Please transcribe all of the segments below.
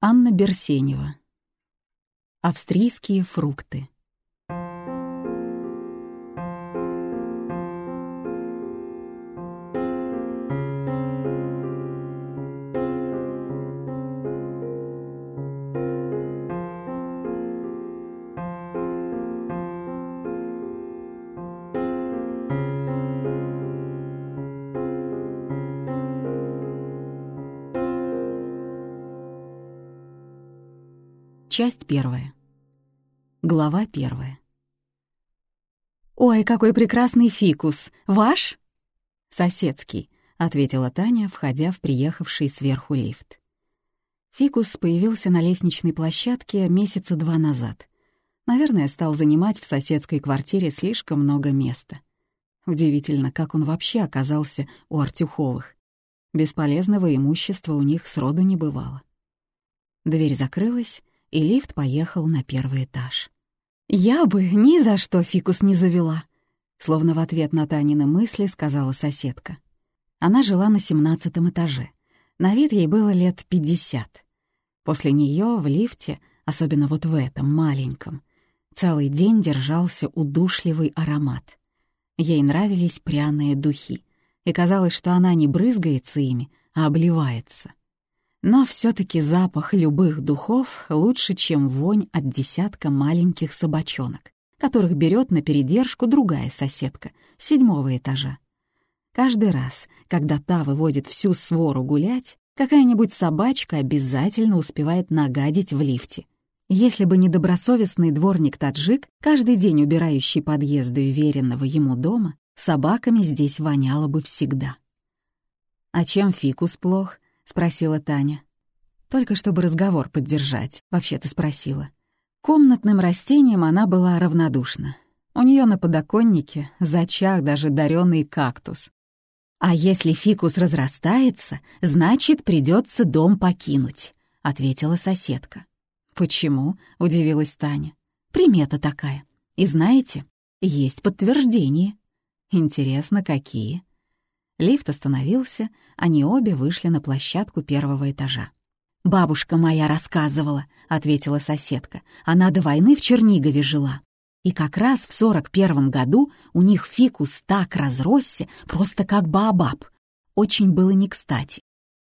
Анна Берсенева. Австрийские фрукты. Часть первая. Глава первая. «Ой, какой прекрасный фикус! Ваш?» «Соседский», — ответила Таня, входя в приехавший сверху лифт. Фикус появился на лестничной площадке месяца два назад. Наверное, стал занимать в соседской квартире слишком много места. Удивительно, как он вообще оказался у Артюховых. Бесполезного имущества у них сроду не бывало. Дверь закрылась, и лифт поехал на первый этаж. «Я бы ни за что фикус не завела», — словно в ответ на Танины мысли сказала соседка. Она жила на семнадцатом этаже. На вид ей было лет пятьдесят. После нее в лифте, особенно вот в этом маленьком, целый день держался удушливый аромат. Ей нравились пряные духи, и казалось, что она не брызгается ими, а обливается. Но все таки запах любых духов лучше, чем вонь от десятка маленьких собачонок, которых берет на передержку другая соседка, седьмого этажа. Каждый раз, когда та выводит всю свору гулять, какая-нибудь собачка обязательно успевает нагадить в лифте. Если бы не добросовестный дворник-таджик, каждый день убирающий подъезды уверенного ему дома, собаками здесь воняло бы всегда. А чем фикус плох — спросила Таня. Только чтобы разговор поддержать, вообще-то спросила. Комнатным растениям она была равнодушна. У нее на подоконнике зачах даже даренный кактус. «А если фикус разрастается, значит, придется дом покинуть», — ответила соседка. «Почему?» — удивилась Таня. «Примета такая. И знаете, есть подтверждение». «Интересно, какие?» Лифт остановился, они обе вышли на площадку первого этажа. «Бабушка моя рассказывала», — ответила соседка. «Она до войны в Чернигове жила. И как раз в сорок первом году у них фикус так разросся, просто как баобаб. Очень было не кстати.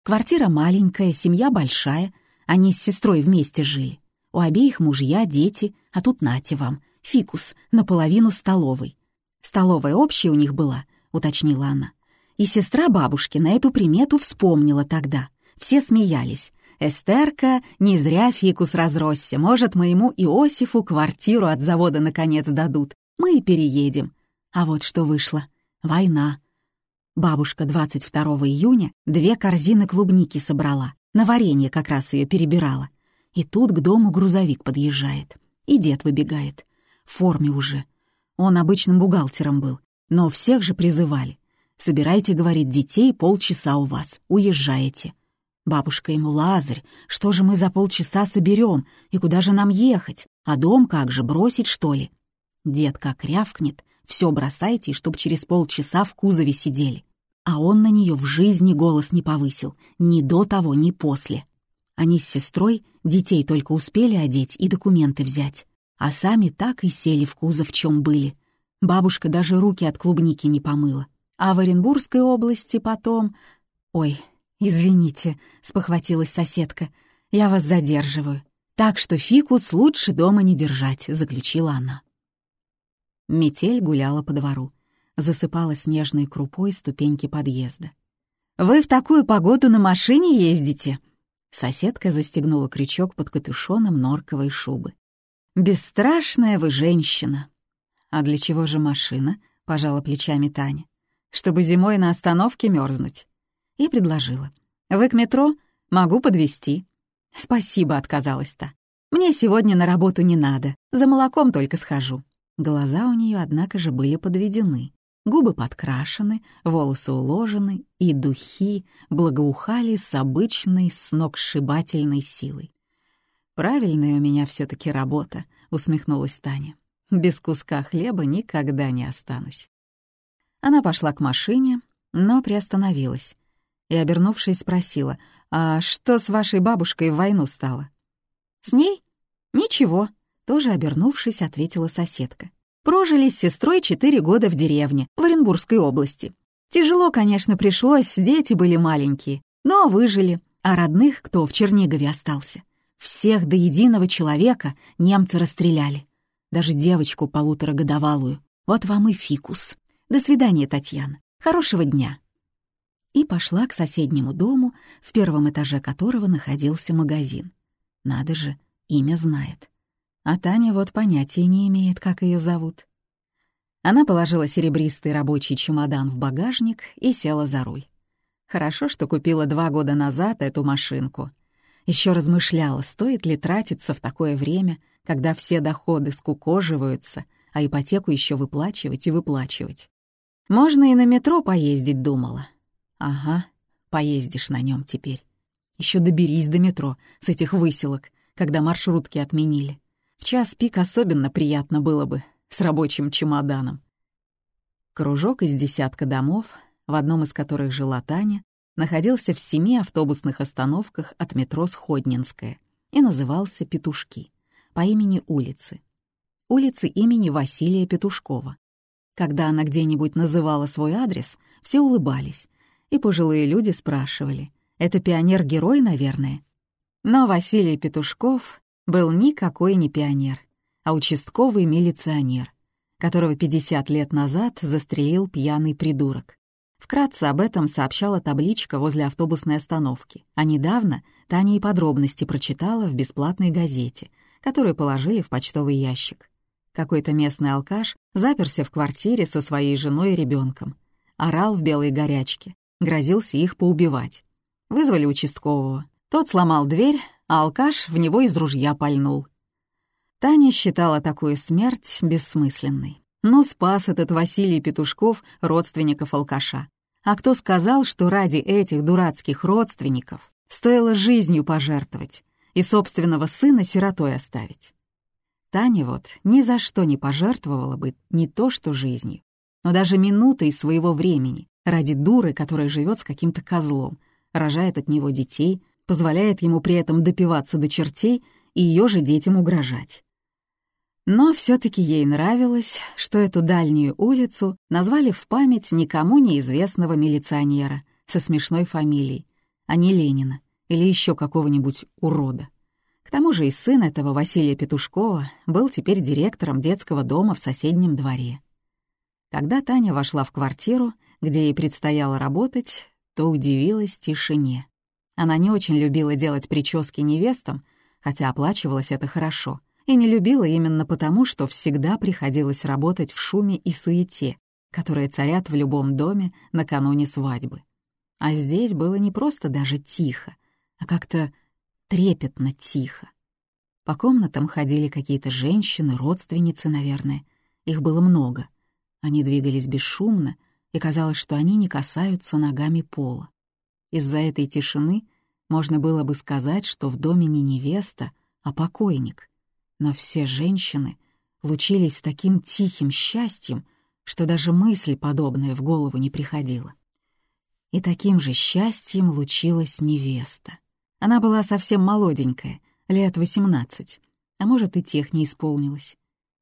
Квартира маленькая, семья большая, они с сестрой вместе жили. У обеих мужья, дети, а тут нате вам, фикус, наполовину столовой. Столовая общая у них была, уточнила она. И сестра бабушки на эту примету вспомнила тогда. Все смеялись. «Эстерка, не зря фикус разросся. Может, моему Иосифу квартиру от завода наконец дадут. Мы и переедем». А вот что вышло. Война. Бабушка 22 июня две корзины клубники собрала. На варенье как раз ее перебирала. И тут к дому грузовик подъезжает. И дед выбегает. В форме уже. Он обычным бухгалтером был. Но всех же призывали. Собирайте, говорит, детей полчаса у вас, уезжаете. Бабушка ему, Лазарь, что же мы за полчаса соберем, и куда же нам ехать? А дом как же, бросить, что ли? Дед как рявкнет, все бросайте, чтоб через полчаса в кузове сидели. А он на нее в жизни голос не повысил, ни до того, ни после. Они с сестрой детей только успели одеть и документы взять, а сами так и сели в кузов, в чем были. Бабушка даже руки от клубники не помыла. А в Оренбургской области потом... Ой, извините, спохватилась соседка, я вас задерживаю. Так что фикус лучше дома не держать, заключила она. Метель гуляла по двору, засыпала снежной крупой ступеньки подъезда. «Вы в такую погоду на машине ездите?» Соседка застегнула крючок под капюшоном норковой шубы. «Бесстрашная вы женщина!» «А для чего же машина?» — пожала плечами Таня чтобы зимой на остановке мерзнуть. И предложила. «Вы к метро? Могу подвести. «Спасибо», — отказалась та. «Мне сегодня на работу не надо, за молоком только схожу». Глаза у нее, однако же, были подведены. Губы подкрашены, волосы уложены, и духи благоухали с обычной сногсшибательной силой. «Правильная у меня все таки работа», — усмехнулась Таня. «Без куска хлеба никогда не останусь». Она пошла к машине, но приостановилась и, обернувшись, спросила, «А что с вашей бабушкой в войну стало?» «С ней? Ничего», — тоже обернувшись, ответила соседка. «Прожили с сестрой четыре года в деревне, в Оренбургской области. Тяжело, конечно, пришлось, дети были маленькие, но выжили, а родных, кто в Чернигове остался, всех до единого человека немцы расстреляли. Даже девочку полуторагодовалую. Вот вам и фикус. До свидания, Татьяна. Хорошего дня. И пошла к соседнему дому, в первом этаже которого находился магазин. Надо же, имя знает. А Таня вот понятия не имеет, как ее зовут. Она положила серебристый рабочий чемодан в багажник и села за руль. Хорошо, что купила два года назад эту машинку. Еще размышляла, стоит ли тратиться в такое время, когда все доходы скукоживаются, а ипотеку еще выплачивать и выплачивать. Можно и на метро поездить, думала. Ага, поездишь на нем теперь. Еще доберись до метро с этих выселок, когда маршрутки отменили. В час пик особенно приятно было бы с рабочим чемоданом. Кружок из десятка домов, в одном из которых жила Таня, находился в семи автобусных остановках от метро Сходнинская и назывался «Петушки» по имени улицы. Улицы имени Василия Петушкова. Когда она где-нибудь называла свой адрес, все улыбались, и пожилые люди спрашивали, «Это пионер-герой, наверное?» Но Василий Петушков был никакой не пионер, а участковый милиционер, которого 50 лет назад застрелил пьяный придурок. Вкратце об этом сообщала табличка возле автобусной остановки, а недавно Таня и подробности прочитала в бесплатной газете, которую положили в почтовый ящик. Какой-то местный алкаш заперся в квартире со своей женой и ребенком, орал в белой горячке, грозился их поубивать. Вызвали участкового. Тот сломал дверь, а алкаш в него из ружья пальнул. Таня считала такую смерть бессмысленной. Но спас этот Василий Петушков родственников алкаша. А кто сказал, что ради этих дурацких родственников стоило жизнью пожертвовать и собственного сына сиротой оставить? Таня вот ни за что не пожертвовала бы не то что жизнью, но даже минутой своего времени ради дуры, которая живет с каким-то козлом, рожает от него детей, позволяет ему при этом допиваться до чертей и ее же детям угрожать. Но все таки ей нравилось, что эту дальнюю улицу назвали в память никому неизвестного милиционера со смешной фамилией, а не Ленина или еще какого-нибудь урода. Тому же и сын этого Василия Петушкова был теперь директором детского дома в соседнем дворе. Когда Таня вошла в квартиру, где ей предстояло работать, то удивилась тишине. Она не очень любила делать прически невестам, хотя оплачивалось это хорошо, и не любила именно потому, что всегда приходилось работать в шуме и суете, которые царят в любом доме накануне свадьбы. А здесь было не просто даже тихо, а как-то трепетно тихо. По комнатам ходили какие-то женщины, родственницы, наверное. Их было много. Они двигались бесшумно, и казалось, что они не касаются ногами пола. Из-за этой тишины можно было бы сказать, что в доме не невеста, а покойник. Но все женщины лучились таким тихим счастьем, что даже мысль подобная в голову не приходила. И таким же счастьем лучилась невеста. Она была совсем молоденькая, лет восемнадцать, а может и тех не исполнилось.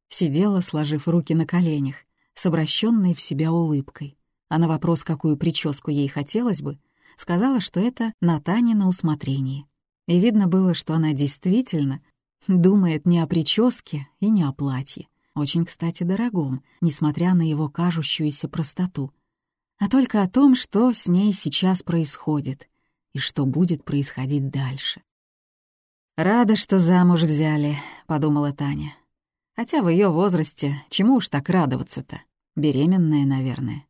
Сидела, сложив руки на коленях, с обращенной в себя улыбкой. А на вопрос, какую прическу ей хотелось бы, сказала, что это на Танино усмотрение. И видно было, что она действительно думает не о прическе и не о платье, очень, кстати, дорогом, несмотря на его кажущуюся простоту, а только о том, что с ней сейчас происходит, и что будет происходить дальше. «Рада, что замуж взяли», — подумала Таня. «Хотя в ее возрасте чему уж так радоваться-то? Беременная, наверное».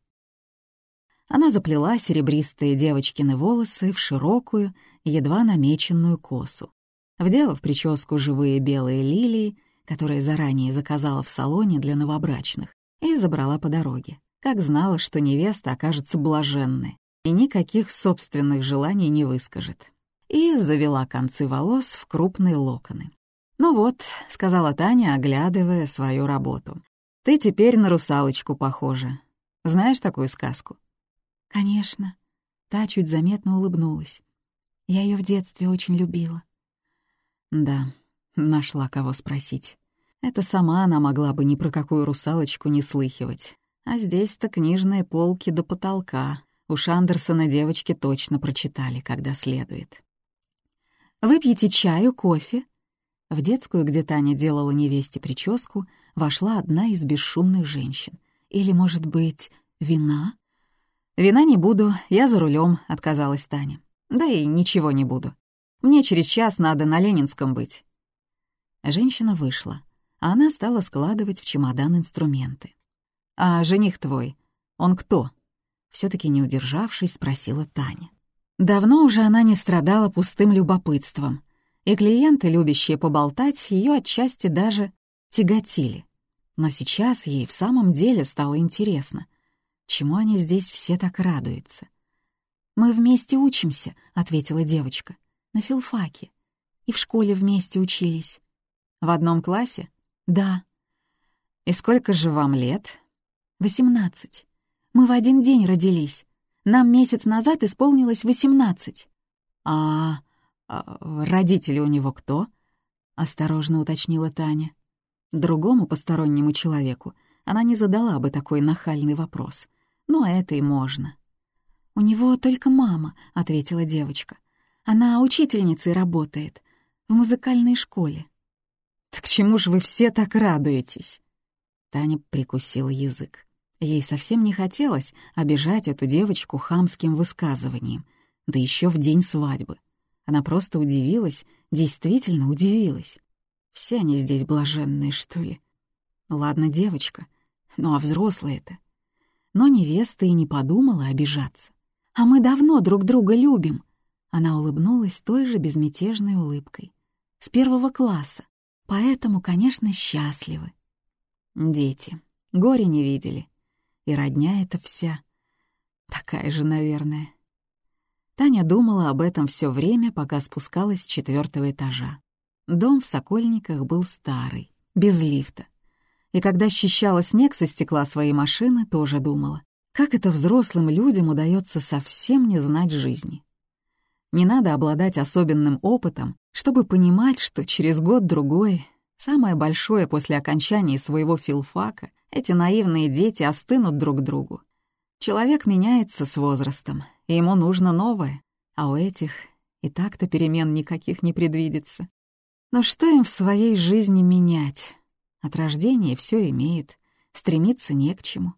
Она заплела серебристые девочкины волосы в широкую, едва намеченную косу. Вдела в прическу живые белые лилии, которые заранее заказала в салоне для новобрачных, и забрала по дороге, как знала, что невеста окажется блаженной и никаких собственных желаний не выскажет. И завела концы волос в крупные локоны. «Ну вот», — сказала Таня, оглядывая свою работу, — «ты теперь на русалочку похожа. Знаешь такую сказку?» «Конечно». Та чуть заметно улыбнулась. Я ее в детстве очень любила. Да, нашла кого спросить. Это сама она могла бы ни про какую русалочку не слыхивать. А здесь-то книжные полки до потолка. У Шандерсона девочки точно прочитали, когда следует. «Выпьете чаю, кофе?» В детскую, где Таня делала невесте прическу, вошла одна из бесшумных женщин. Или, может быть, вина? «Вина не буду, я за рулем, отказалась Таня. «Да и ничего не буду. Мне через час надо на Ленинском быть». Женщина вышла, а она стала складывать в чемодан инструменты. «А жених твой, он кто?» Все таки не удержавшись, спросила Таня. Давно уже она не страдала пустым любопытством, и клиенты, любящие поболтать, ее отчасти даже тяготили. Но сейчас ей в самом деле стало интересно, чему они здесь все так радуются. «Мы вместе учимся», — ответила девочка, — «на филфаке. И в школе вместе учились». «В одном классе?» «Да». «И сколько же вам лет?» «Восемнадцать». Мы в один день родились. Нам месяц назад исполнилось восемнадцать». «А, а родители у него кто?» — осторожно уточнила Таня. Другому постороннему человеку она не задала бы такой нахальный вопрос. Но это и можно. «У него только мама», — ответила девочка. «Она учительницей работает, в музыкальной школе». «Так чему же вы все так радуетесь?» Таня прикусила язык. Ей совсем не хотелось обижать эту девочку хамским высказыванием, да еще в день свадьбы. Она просто удивилась, действительно удивилась. Все они здесь блаженные, что ли? Ладно, девочка, ну а взрослые-то? Но невеста и не подумала обижаться. «А мы давно друг друга любим!» Она улыбнулась той же безмятежной улыбкой. «С первого класса, поэтому, конечно, счастливы». Дети. Горе не видели. И родня эта вся. Такая же, наверное. Таня думала об этом все время, пока спускалась с четвертого этажа. Дом в Сокольниках был старый, без лифта. И когда счищала снег со стекла своей машины, тоже думала, как это взрослым людям удается совсем не знать жизни. Не надо обладать особенным опытом, чтобы понимать, что через год-другой, самое большое после окончания своего филфака, эти наивные дети остынут друг другу. Человек меняется с возрастом, и ему нужно новое, а у этих и так-то перемен никаких не предвидится. Но что им в своей жизни менять? От рождения все имеют, стремиться не к чему.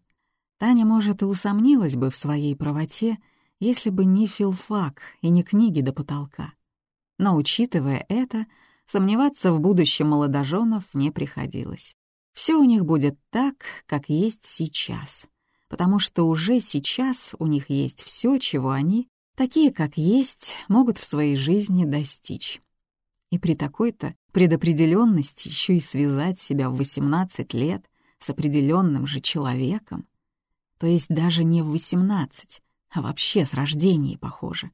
Таня, может, и усомнилась бы в своей правоте, если бы не филфак и не книги до потолка. Но, учитывая это, сомневаться в будущем молодоженов не приходилось. Все у них будет так, как есть сейчас, потому что уже сейчас у них есть все, чего они, такие как есть, могут в своей жизни достичь. И при такой-то предопределенности еще и связать себя в 18 лет с определенным же человеком, то есть даже не в 18, а вообще с рождения, похоже.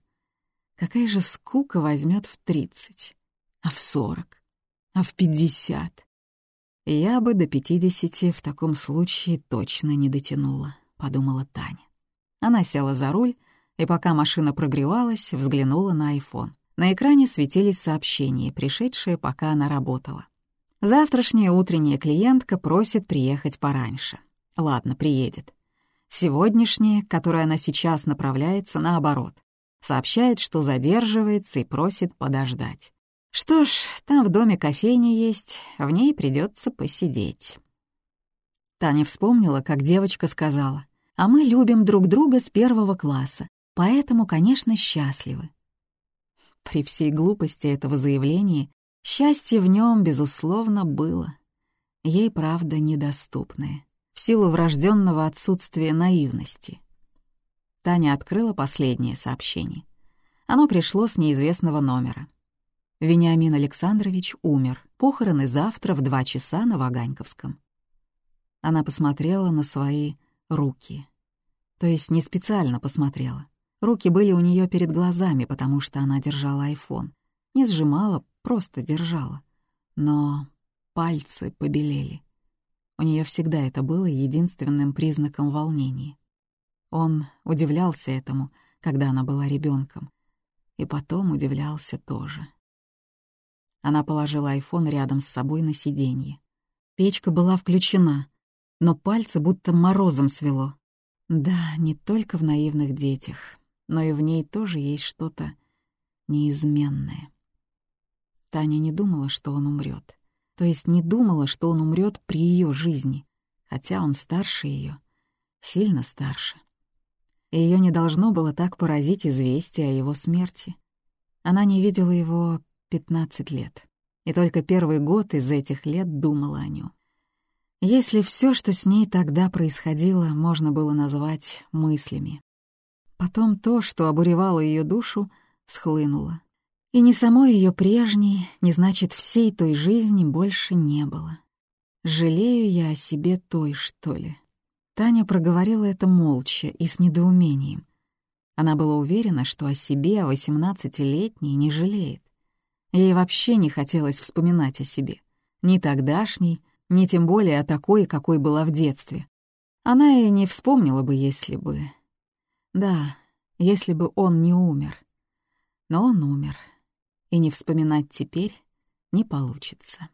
Какая же скука возьмет в 30, а в 40, а в 50? «Я бы до пятидесяти в таком случае точно не дотянула», — подумала Таня. Она села за руль, и пока машина прогревалась, взглянула на айфон. На экране светились сообщения, пришедшие, пока она работала. Завтрашняя утренняя клиентка просит приехать пораньше. Ладно, приедет. Сегодняшняя, которая она сейчас направляется, наоборот. Сообщает, что задерживается и просит подождать. Что ж, там в доме кофейня есть, в ней придется посидеть. Таня вспомнила, как девочка сказала, «А мы любим друг друга с первого класса, поэтому, конечно, счастливы». При всей глупости этого заявления счастье в нем, безусловно, было. Ей, правда, недоступное, в силу врожденного отсутствия наивности. Таня открыла последнее сообщение. Оно пришло с неизвестного номера. Вениамин Александрович умер. Похороны завтра в два часа на Ваганьковском. Она посмотрела на свои руки. То есть не специально посмотрела. Руки были у нее перед глазами, потому что она держала айфон. Не сжимала, просто держала. Но пальцы побелели. У нее всегда это было единственным признаком волнения. Он удивлялся этому, когда она была ребенком, И потом удивлялся тоже. Она положила айфон рядом с собой на сиденье. Печка была включена, но пальцы будто морозом свело. Да, не только в наивных детях, но и в ней тоже есть что-то неизменное. Таня не думала, что он умрет. То есть не думала, что он умрет при ее жизни, хотя он старше ее, сильно старше. Ее не должно было так поразить известие о его смерти. Она не видела его 15 лет, и только первый год из этих лет думала о нем. Если все, что с ней тогда происходило, можно было назвать мыслями. Потом то, что обуревало ее душу, схлынуло. И ни самой ее прежней, ни значит всей той жизни больше не было. Жалею я о себе той, что ли. Таня проговорила это молча и с недоумением. Она была уверена, что о себе, о восемнадцатилетней, не жалеет. Ей вообще не хотелось вспоминать о себе. Ни тогдашней, ни тем более о такой, какой была в детстве. Она и не вспомнила бы, если бы... Да, если бы он не умер. Но он умер, и не вспоминать теперь не получится.